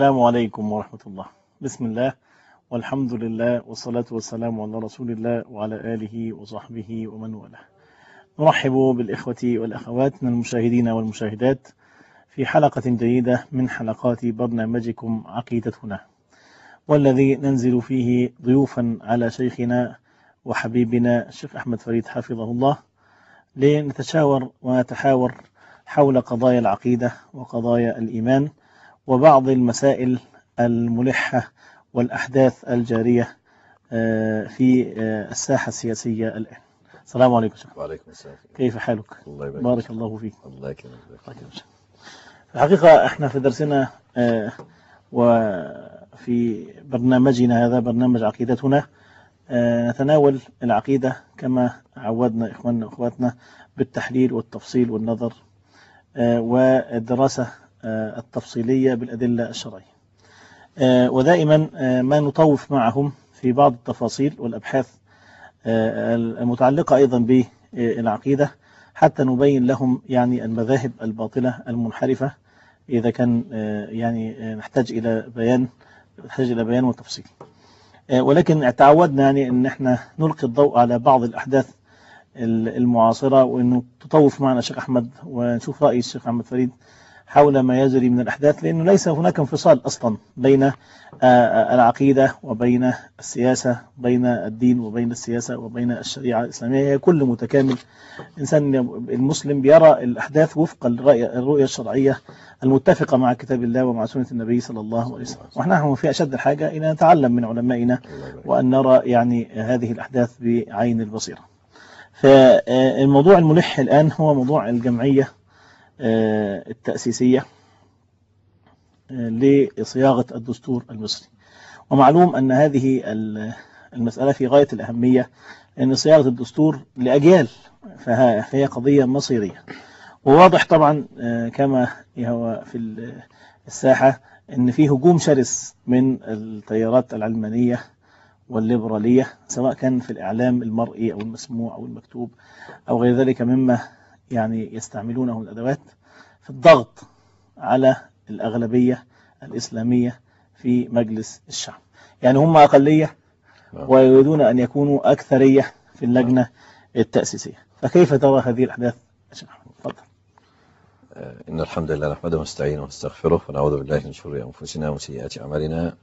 السلام عليكم ورحمة الله. بسم الله والحمد لله والصلاة والسلام على رسول الله وعلى آله وصحبه ومن والاه. نرحب بالإخوة والأخوات من المشاهدين والمشاهدات في حلقة جديدة من حلقات برنامجكم عقيدتنا والذي ننزل فيه ضيوفا على شيخنا وحبيبنا الشيخ أحمد فريد حفظه الله لنتشاور ونتحاور حول قضايا العقيدة وقضايا الإيمان. وبعض المسائل الملحة والأحداث الجارية في الساحة السياسية الآن. السلام عليكم وعليكم السلام. كيف حالك؟ الله يبارك بارك الله فيك. الله يكرمك. في الحقيقة إحنا في درسنا وفي برنامجنا هذا برنامج عقيدتنا نتناول العقيدة كما عودنا إخواننا وأخواتنا بالتحليل والتفصيل والنظر والدراسة التفصيلية بالأدلة الشرعية. ودائما ما نطوف معهم في بعض التفاصيل والأبحاث المتعلقة أيضا بالعقيدة حتى نبين لهم يعني المذاهب الباطلة المنحرفة إذا كان يعني نحتاج إلى بيان نحتاج إلى بيان وتفصيل. ولكن تعودنا يعني أن إحنا نلقي الضوء على بعض الأحداث المعاصرة وأنه تطوف معنا الشيخ أحمد ونشوف رأي الشيخ أحمد فريد حول ما يجري من الأحداث لأنه ليس هناك انفصال أصلا بين العقيدة وبين السياسة بين الدين وبين السياسة وبين الشريعة الإسلامية. هي كل متكامل. إنسان المسلم بيرى الأحداث وفق الرؤية الشرعية المتفقة مع كتاب الله ومع سنة النبي صلى الله عليه وسلم. ونحن في أشد الحاجة إلى نتعلم من علمائنا وأن نرى يعني هذه الأحداث بعين البصيرة. فالموضوع الملح الآن هو موضوع الجمعية التأسيسية لصياغة الدستور المصري. ومعلوم أن هذه المسألة في غاية الأهمية أن صياغة الدستور لأجيال فهي قضية مصيرية. وواضح طبعا كما هو في الساحة أن في هجوم شرس من التيارات العلمانية والليبرالية سواء كان في الإعلام المرئي أو المسموع أو المكتوب أو غير ذلك مما يعني يستعملونه من الأدوات في الضغط على الأغلبية الإسلامية في مجلس الشعب. يعني هم أقلية ويريدون أن يكونوا أكثرية في اللجنة التأسيسية. فكيف ترى هذه الأحداث تفضل. إن الحمد لله نحمده ونستعينه ونستغفره ونعوذ بالله من شرور أنفسنا ومن سيئات أعمالنا.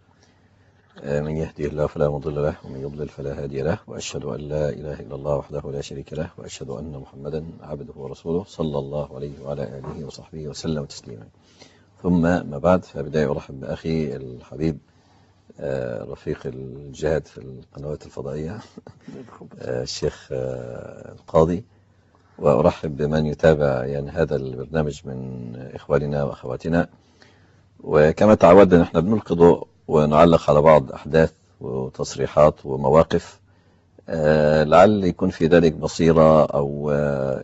من يهدي الله فلا مضل له ومن يضلل فلا هادي له وأشهد أن لا إله إلا الله وحده لا شريك له وأشهد أن محمدا عبده ورسوله صلى الله عليه وعلى آله وصحبه وسلم تسليما. ثم ما بعد فبداية أرحب بأخي الحبيب رفيق الجهاد في القنوات الفضائية الشيخ القاضي. وأرحب بمن يتابع يعني هذا البرنامج من إخواننا وأخواتنا. وكما تعودنا نحن بنلقي ضوء ونعلق على بعض أحداث وتصريحات ومواقف لعل يكون في ذلك بصيرة أو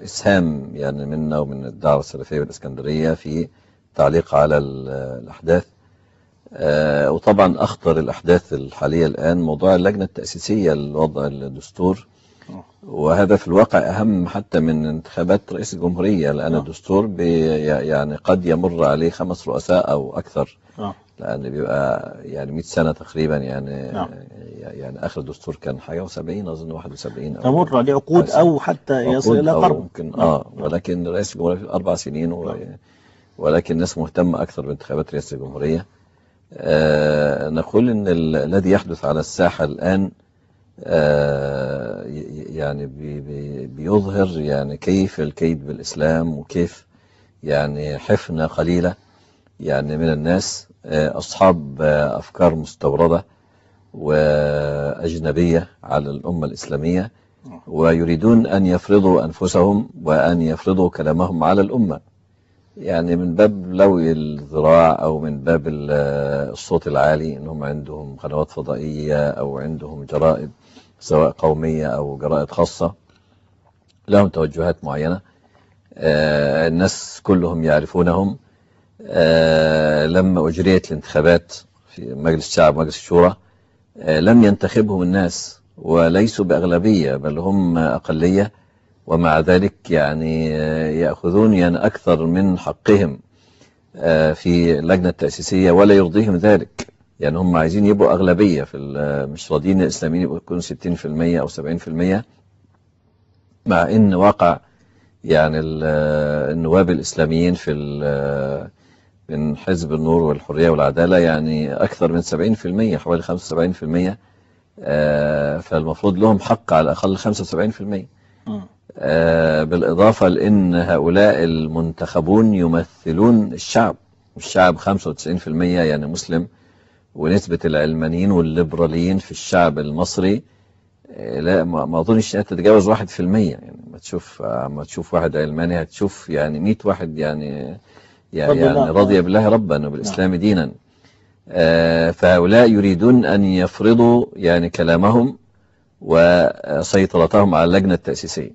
إسهام يعني منا ومن الدعوة السلفية والإسكندرية في تعليق على الأحداث. وطبعا أخطر الأحداث الحالية الآن موضوع اللجنة التأسيسية لوضع الدستور. وهذا في الواقع أهم حتى من انتخابات رئيس الجمهورية. لأن الدستور يعني قد يمر عليه خمس رؤساء أو أكثر. لأن بيبقى يعني 100 سنة تقريبا يعني نعم. يعني آخر دستور كان حاجة و70 أظن 71 أو تمر عليه عقود أو حتى يصل إلى قرن ممكن آه ولكن رئيس الجمهورية في أربع سنين و... ولكن الناس مهتمة أكثر بانتخابات رئاسة الجمهورية. آه نقول إن ال... الذي يحدث على الساحة الآن آه يعني بي... بي... بيظهر يعني كيف الكيد بالإسلام وكيف يعني حفنة قليلة. يعني من الناس أصحاب أفكار مستوردة وأجنبية على الأمة الإسلامية ويريدون أن يفرضوا أنفسهم وأن يفرضوا كلامهم على الأمة. يعني من باب لوي الذراع أو من باب الصوت العالي أنهم عندهم قنوات فضائية أو عندهم جرائد سواء قومية أو جرائد خاصة لهم توجهات معينة الناس كلهم يعرفونهم آه لما أجريت الانتخابات في مجلس الشعب ومجلس الشورى آه لم ينتخبهم الناس وليسوا بأغلبية بل هم أقلية ومع ذلك يعني آه يأخذون يعني أكثر من حقهم آه، في اللجنة التأسيسية ولا يرضيهم ذلك. يعني هم عايزين يبقوا أغلبية في مش راضيين الإسلاميين يبقوا يكونوا 60% أو 70% مع إن واقع يعني ال- النواب الإسلاميين في من حزب النور والحرية والعدالة يعني أكثر من 70% حوالي 75% آه، فالمفروض لهم حق على الأقل 75% مم. آه، بالإضافة لأن هؤلاء المنتخبون يمثلون الشعب. الشعب 95% يعني مسلم ونسبة العلمانيين والليبراليين في الشعب المصري آه، لا ما أظنش أنها تتجاوز 1% يعني ما تشوف ما تشوف واحد علماني هتشوف يعني 100 واحد يعني يعني. يعني رضي بالله ربا وبالإسلام دينا. آه، فهؤلاء يريدون أن يفرضوا يعني كلامهم وسيطرتهم على اللجنة التأسيسية.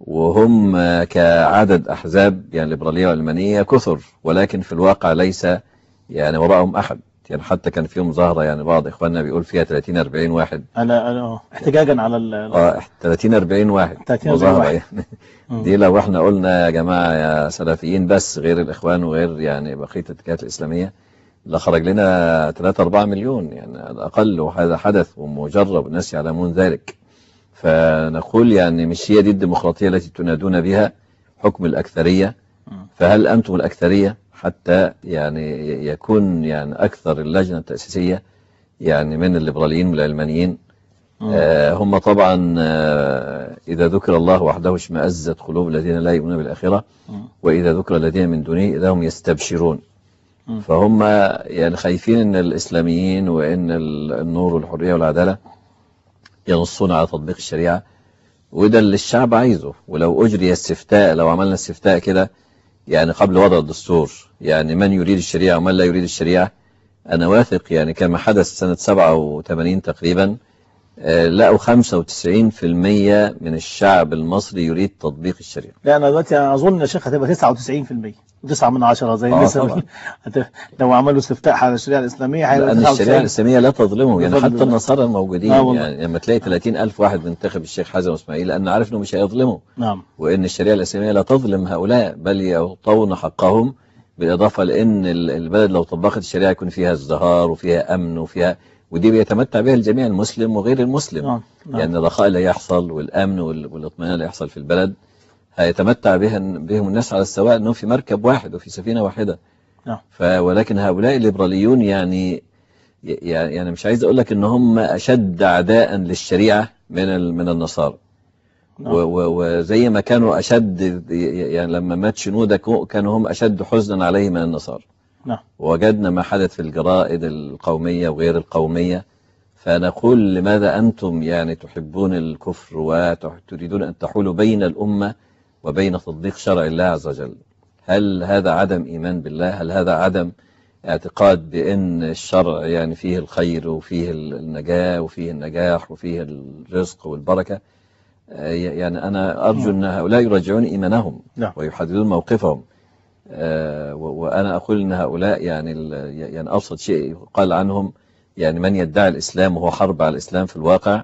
وهم آه، كعدد أحزاب يعني ليبرالية وعلمانية كثر ولكن في الواقع ليس يعني وراءهم أحد. يعني حتى كان في مظاهرة يعني بعض إخواننا بيقول فيها 30 40 واحد على على- احتجاجا على ال- آه 30 40 واحد 30 40 مظاهرة واحد. يعني. دي لو إحنا قلنا يا جماعة يا سلفيين بس غير الإخوان وغير يعني بقية الاتجاهات الإسلامية لخرج لنا 3 4 مليون يعني على الأقل وهذا حدث ومجرب والناس يعلمون ذلك فنقول يعني مش هي دي الديمقراطية التي تنادون بها حكم الأكثرية. فهل أنتم الأكثرية حتى يعني يكون يعني أكثر اللجنة التأسيسية يعني من الليبراليين والعلمانيين. آه، هم طبعا آه، إذا ذكر الله وحده اشمأزت قلوب الذين لا يؤمنون بالآخرة. وإذا ذكر الذين من دونه إذا هم يستبشرون. فهم يعني خايفين أن الإسلاميين وأن ال- النور والحرية والعدالة ينصون على تطبيق الشريعة وده اللي الشعب عايزه ولو أجري استفتاء لو عملنا استفتاء كده يعني قبل وضع الدستور يعني من يريد الشريعة ومن لا يريد الشريعة؟ أنا واثق يعني كما حدث سنة 87 تقريبا لقوا 95% من الشعب المصري يريد تطبيق الشريعة. لا أنا دلوقتي أظن يا شيخ هتبقى 99% 9 من 10 زي آه،. هت- لو عملوا استفتاء على الشريعة الإسلامية هيبقى لأن الشريعة 99 الإسلامية لا تظلمهم. يعني حتى. النصارى الموجودين آه. يعني لما تلاقي 30 ألف واحد منتخب الشيخ حازم إسماعيل لأن عارف إنه مش هيظلمه نعم. وإن الشريعة الإسلامية لا تظلم هؤلاء بل يعطون حقهم بالإضافة لأن ال- البلد لو طبقت الشريعة يكون فيها ازدهار وفيها أمن وفيها ودي بيتمتع بها الجميع المسلم وغير المسلم نعم نعم. يعني الرخاء اللي يحصل والأمن وال- والاطمئنان اللي يحصل في البلد هيتمتع بها بهم الناس على السواء أنهم في مركب واحد وفي سفينة واحدة نعم. ولكن هؤلاء الليبراليون يعني يعني مش عايز أقول لك إن هم أشد أعداء للشريعة من من النصارى نعم. وزي ما كانوا أشد يعني لما مات شنودة كانوا هم أشد حزنا عليه من النصارى نعم. وجدنا ما حدث في الجرائد القومية وغير القومية فنقول لماذا أنتم يعني تحبون الكفر وتريدون أن تحولوا بين الأمة وبين تطبيق شرع الله عز وجل؟ هل هذا عدم إيمان بالله؟ هل هذا عدم اعتقاد بأن الشرع يعني فيه الخير وفيه النجاة وفيه النجاح وفيه الرزق والبركة؟ آه، يعني أنا أرجو أن هؤلاء يراجعون إيمانهم نعم. ويحددون موقفهم. وأنا أقول أن هؤلاء يعني يعني أبسط شيء يقال عنهم يعني من يدعي الإسلام وهو حرب على الإسلام في الواقع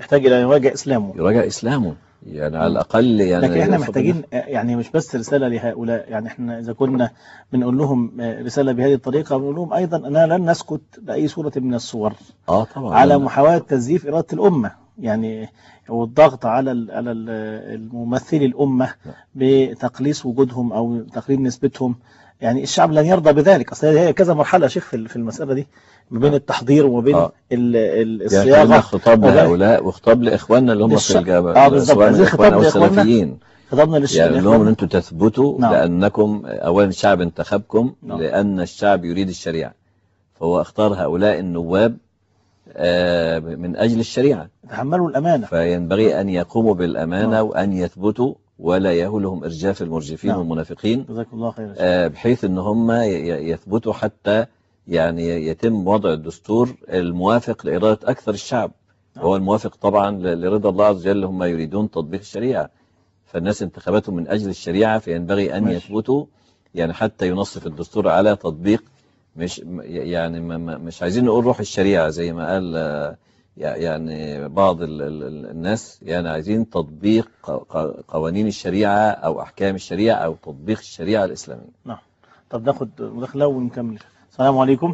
يحتاج إلى أن يواجه إسلامه. يراجع إسلامه. يعني على الأقل يعني لكن إحنا محتاجين آه، يعني مش بس رسالة لهؤلاء. يعني إحنا إذا كنا بنقول لهم آه، رسالة بهذه الطريقة بنقول لهم أيضا اننا لن نسكت بأي صورة من الصور. آه طبعا. على محاولة تزييف إرادة الأمة. يعني والضغط على على ال- الممثلي الأمة بتقليص وجودهم أو تقليل نسبتهم يعني الشعب لن يرضى بذلك أصل هي كذا مرحلة يا شيخ في المسألة دي ما بين التحضير وما بين آه. يعني خلينا الصياغة خطاب لهؤلاء وخطاب لإخواننا اللي هم في الجامعة آه بالظبط. خطاب. السلفيين خطابنا للش- يعني لهم أن أنتم تثبتوا نعم. لأنكم أولا الشعب انتخبكم نعم. لأن الشعب يريد الشريعة فهو اختار هؤلاء النواب آه، من أجل الشريعة تحملوا الأمانة فينبغي أن يقوموا بالأمانة نعم. وأن يثبتوا ولا يهولهم إرجاف المرجفين نعم. والمنافقين جزاكم الله خير. آه، بحيث إن هم يثبتوا حتى يعني يتم وضع الدستور الموافق لإرادة أكثر الشعب نعم. هو الموافق طبعا لرضا الله عز وجل هم يريدون تطبيق الشريعة فالناس انتخبتهم من أجل الشريعة فينبغي أن ماشي. يثبتوا يعني حتى ينصف الدستور على تطبيق مش يعني مش عايزين نقول روح الشريعة زي ما قال آه، يع- يعني بعض ال- ال- ال- الناس يعني عايزين تطبيق قوانين الشريعة أو أحكام الشريعة أو تطبيق الشريعة الإسلامية. طب ناخد مداخلة ونكمل. السلام عليكم.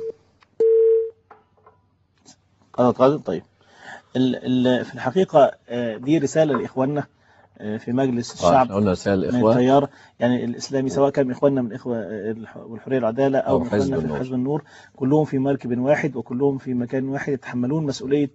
قضت طيب. في الحقيقة آه، دي رسالة لإخواننا. في مجلس آه، الشعب قلنا رسالة من الإخوة التيار يعني الإسلامي سواء كان من إخواننا من إخوة الح- والحرية والعدالة أو من حزب إخواننا في النور. حزب النور كلهم في مركب واحد وكلهم في مكان واحد يتحملون مسؤولية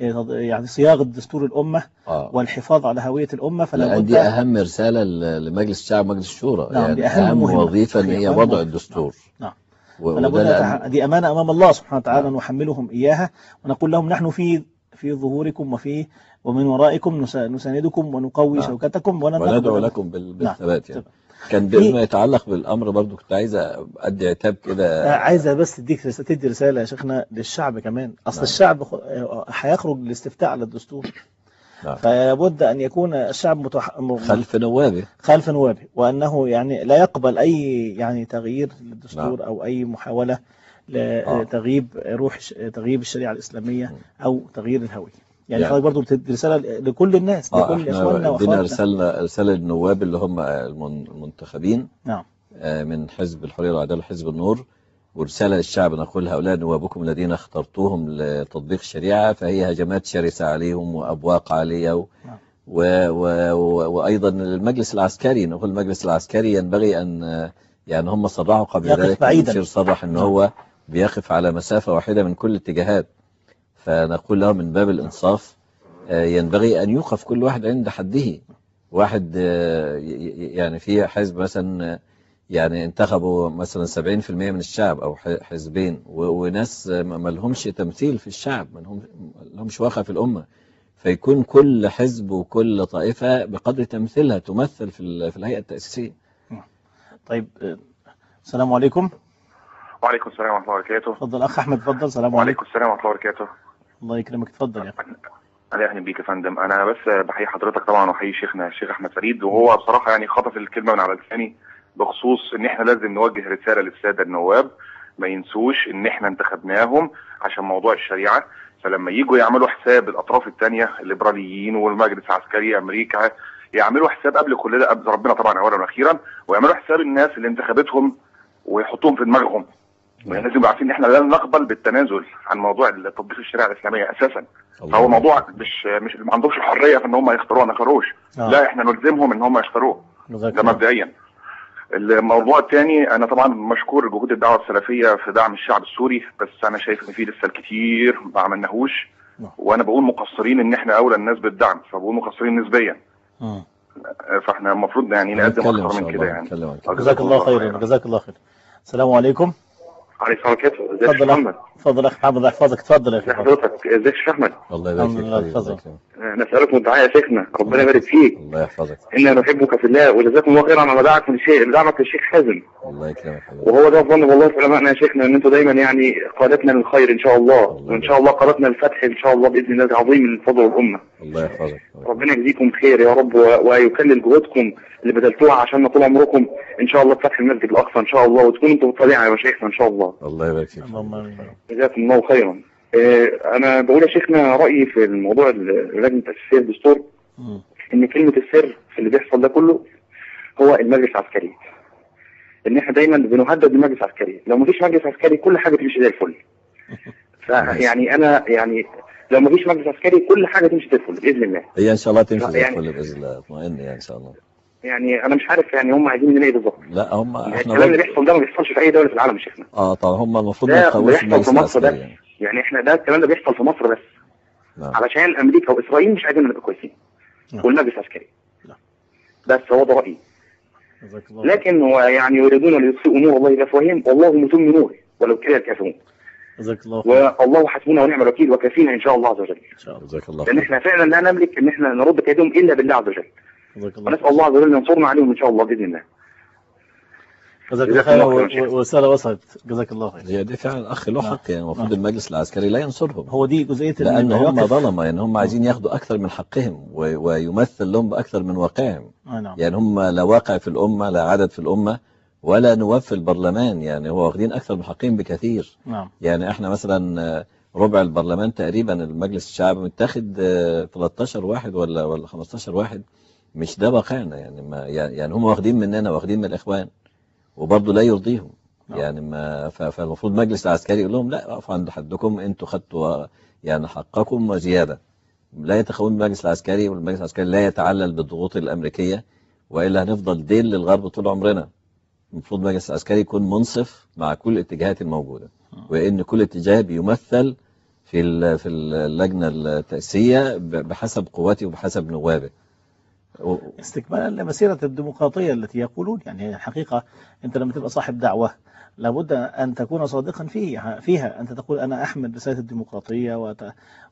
آه، يعني صياغة دستور الأمة آه والحفاظ على هوية الأمة فلا بد دي أهم رسالة ل- لمجلس الشعب ومجلس الشورى نعم، يعني دي أهم أهم إن صحيح، هي وضع. الدستور نعم. و- فلا بد دي أمانة أمام الله سبحانه وتعالى نعم. نحملهم إياها ونقول لهم نحن في في ظهوركم وفي ومن ورائكم نس- نساندكم ونقوي نعم. شوكتكم وندعو لكم بال- بالثبات يعني. طبعا. كان بما يتعلق بالأمر برضو كنت عايز أدي عتاب آه، كده عايزة بس تديك تدي رسالة يا شيخنا للشعب كمان. أصل نعم. الشعب آه، هيخرج للاستفتاء على الدستور. نعم. فلا بد أن يكون الشعب متح... م- خلف نوابه. خلف نوابه. وأنه يعني لا يقبل أي يعني تغيير للدستور نعم. أو أي محاولة لتغييب روح تغييب الشريعة الإسلامية أو تغيير الهوية. يعني يعني- حضرتك برضه رسالة لكل الناس آه لكل ادينا وأخواتنا رسالة رسالة للنواب اللي هم المن- المنتخبين نعم آه، من حزب الحرية والعدالة وحزب النور ورسالة للشعب نقول هؤلاء نوابكم الذين اخترتوهم لتطبيق الشريعة فهي هجمات شرسة عليهم وأبواق عالية و نعم. و و وأيضا المجلس العسكري نقول المجلس العسكري ينبغي أن آه، يعني هم صرحوا قبل يقف ذلك بعيداً. صرح أن نعم. هو بيقف على مسافة واحدة من كل الاتجاهات فنقول له من باب الإنصاف آه، ينبغي أن يوقف كل واحد عند حده. واحد آه، يعني في حزب مثلا آه، يعني انتخبوا مثلا 70% من الشعب أو ح- حزبين وناس ما لهمش تمثيل في الشعب ما لهم- ما لهمش واقع في الأمة. فيكون كل حزب وكل طائفة بقدر تمثيلها تمثل في ال- في الهيئة التأسيسية. طيب السلام عليكم. وعليكم السلام ورحمة الله وبركاته. اتفضل أخ أحمد اتفضل السلام عليكم. وعليكم السلام ورحمة الله وبركاته. الله يكرمك. اتفضل يا أخي. أهلا أهلا بيك يا فندم. أنا بس بحيي حضرتك طبعا وحيي شيخنا الشيخ أحمد فريد. وهو بصراحة يعني خطف الكلمة من على لساني بخصوص إن إحنا لازم نوجه رسالة للسادة النواب. ما ينسوش إن إحنا انتخبناهم عشان موضوع الشريعة. فلما يجوا يعملوا حساب الأطراف التانية الليبراليين والمجلس العسكري أمريكا يعملوا حساب قبل كل ده. قبل ربنا طبعا أولا وأخيرا. ويعملوا حساب الناس اللي انتخبتهم ويحطوهم في دماغهم. لازم عارفين إن إحنا لن نقبل بالتنازل عن موضوع تطبيق الشريعة الإسلامية أساسا. فهو موضوع مش مش ما عندهمش الحرية في إن هم يختاروه ما يختاروش آه. لا إحنا نلزمهم إن هم يختاروه ده مبدئيا. الموضوع الثاني أنا طبعا مشكور جهود الدعوة السلفية في دعم الشعب السوري بس أنا شايف إن في لسه الكتير ما عملناهوش. نعم. وأنا بقول مقصرين إن إحنا أولى الناس بالدعم فبقول مقصرين نسبيا. مم. فإحنا المفروض يعني نقدم أكثر من كده يعني. جزاك الله خيرا. جزاك الله خير السلام عليكم. عليكم السلام ورحمة الله اتفضل محمد. أخ محمد يحفظك اتفضل يا أخي حضرتك ازيك يا شيخ أحمد. الله يبارك فيك. الله يكرمك. آه، نسألكم الدعاء يا شيخنا. ربنا يبارك فيك. الله يحفظك. إنا نحبك في الله وجزاكم الله خيرا على دعمك للشيخ دعمك للشيخ حازم. الله يكرمك حبيبي. وهو ده ظن والله في علمائنا يا شيخنا إن أنتم دايما يعني قادتنا للخير إن شاء الله وإن شاء الله قادتنا للفتح إن شاء الله بإذن الله العظيم الفضل والامه الله يحفظك. ربنا يجزيكم خير يا رب ويكلل جهودكم. اللي بذلتوها عشان طول عمركم إن شاء الله بفتح المسجد الأقصى إن شاء الله وتكونوا أنتم بالطبيعه يا مشايخنا إن شاء الله. الله يبارك فيك. اللهم آمين. جزاكم الله خيرا. آه، أنا بقول يا شيخنا رأيي في الموضوع ال- لجنة تاسيسيه الدستور. إن كلمة السر في اللي بيحصل ده كله هو المجلس العسكري. إن إحنا دايما بنهدد بالمجلس العسكري. لو مفيش مجلس عسكري كل حاجة تمشي زي الفل. فيعني أنا يعني لو مفيش مجلس عسكري كل حاجة تمشي زي الفل بإذن الله. هي إن شاء الله تمشي زي يعني- الفل بإذن الله. اطمئن يعني إن شاء الله. يعني أنا مش عارف يعني هم عايزين مننا إيه بالظبط. لا هم إحنا الكلام اللي بيحصل ده ما بيحصلش في أي دولة في العالم يا شيخنا. آه طبعا هم المفروض ما يقووش بيحصل في مصر ده. يعني. يعني إحنا ده الكلام ده بيحصل في مصر بس. نعم علشان أمريكا وإسرائيل مش عايزين نبقى كويسين. نعم. والمجلس العسكري نعم. بس هو ده رأيي. لكن هو يعني يريدون ليطفئوا نور الله بافواههم والله متم نوره ولو كره الكافرون. جزاك الله خير. والله حسبنا ونعم الوكيل وكافينا إن شاء الله عز وجل. إن شاء الله. جزاك الله لأن خير. إحنا فعلا لا نملك إن إحنا نرد كيدهم إلا بالله عز وجل. ونسال الله عز وجل أن ينصرنا عليهم إن شاء الله بإذن الله. جزاك الله خير الله خير يا و- شيخ. و- ورسالة وصلت جزاك الله خير. هي دي فعلا اخ له. حق يعني المفروض نعم. المجلس العسكري لا ينصرهم. هو دي جزئية إن لأن هم ظلمة يعني هم عايزين ياخدوا أكثر من حقهم و- ويمثل لهم بأكثر من واقعهم. آه نعم. يعني هم لا واقع في الأمة لا عدد في الأمة ولا نواب في البرلمان. يعني هو واخدين أكثر من حقهم بكثير. نعم. يعني إحنا مثلا آه، ربع البرلمان تقريبا المجلس الشعبي متاخد آه، 13 واحد ولا ولا 15 واحد. مش ده واقعنا يعني ما يعني هم واخدين مننا واخدين من الإخوان وبرضه لا يرضيهم. نعم. يعني ما فالمفروض مجلس العسكري يقول لهم لا اقفوا عند حدكم أنتوا خدتوا يعني حقكم وزيادة. لا يتخون المجلس العسكري والمجلس العسكري لا يتعلل بالضغوط الأمريكية وإلا هنفضل ديل للغرب طول عمرنا. المفروض المجلس العسكري يكون منصف مع كل الاتجاهات الموجودة وإن كل اتجاه بيمثل في في اللجنة التاسيسيه بحسب قوته وبحسب نوابه. استكمالا لمسيرة الديمقراطية التي يقولون يعني الحقيقة أنت لما تبقى صاحب دعوة لابد أن تكون صادقا فيها فيها أنت تقول أنا أحمل رسالة الديمقراطية وت...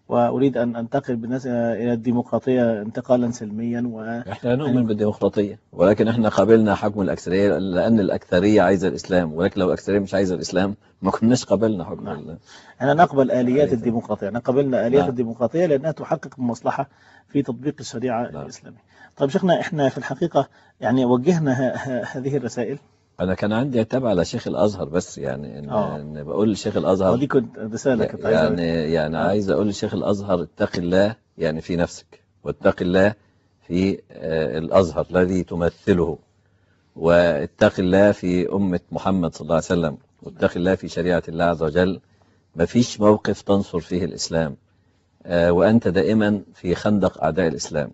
وأريد أن أنتقل بالناس إلى الديمقراطية انتقالا سلميا و... إحنا نؤمن بالديمقراطية ولكن إحنا قابلنا حكم الأكثرية لأن الأكثرية عايزة الإسلام ولكن لو الأكثرية مش عايزة الإسلام ما كناش قابلنا حكم نعم. ال- أنا نقبل آليات عليه الديمقراطية أنا قبلنا آليات نعم. الديمقراطية لأنها تحقق المصلحة في تطبيق الشريعة نعم. الإسلامية طيب شيخنا إحنا في الحقيقة يعني وجهنا. هذه الرسائل أنا كان عندي عتاب على شيخ الأزهر بس يعني إن, آه. إن بقول لشيخ الأزهر ودي كنت رسالة كنت عايز يعني يعني آه. عايز أقول لشيخ الأزهر اتق الله يعني في نفسك واتق الله في آه، الأزهر الذي تمثله واتق الله في أمة محمد صلى الله عليه وسلم واتق الله في شريعة الله عز وجل ما فيش موقف تنصر فيه الإسلام آه، وأنت دائما في خندق أعداء الإسلام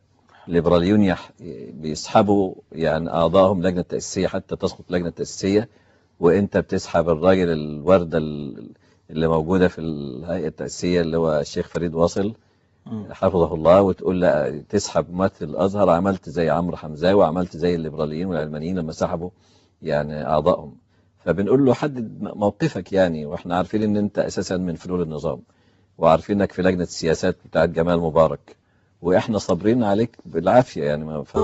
الليبراليون يح... بيسحبوا يعني أعضائهم لجنة تاسيسيه حتى تسقط لجنة تاسيسيه وإنت بتسحب الراجل الوردة ال- اللي موجودة في الهيئة التأسيسية اللي هو الشيخ فريد واصل. حفظه الله وتقول لا تسحب ممثل الأزهر عملت زي عمرو حمزاوي وعملت زي الليبراليين والعلمانيين لما سحبوا يعني أعضائهم فبنقول له حدد موقفك يعني وإحنا عارفين إن أنت أساسا من فلول النظام وعارفين انك في لجنة السياسات بتاعت جمال مبارك وإحنا صابرين عليك بالعافية يعني ما ف...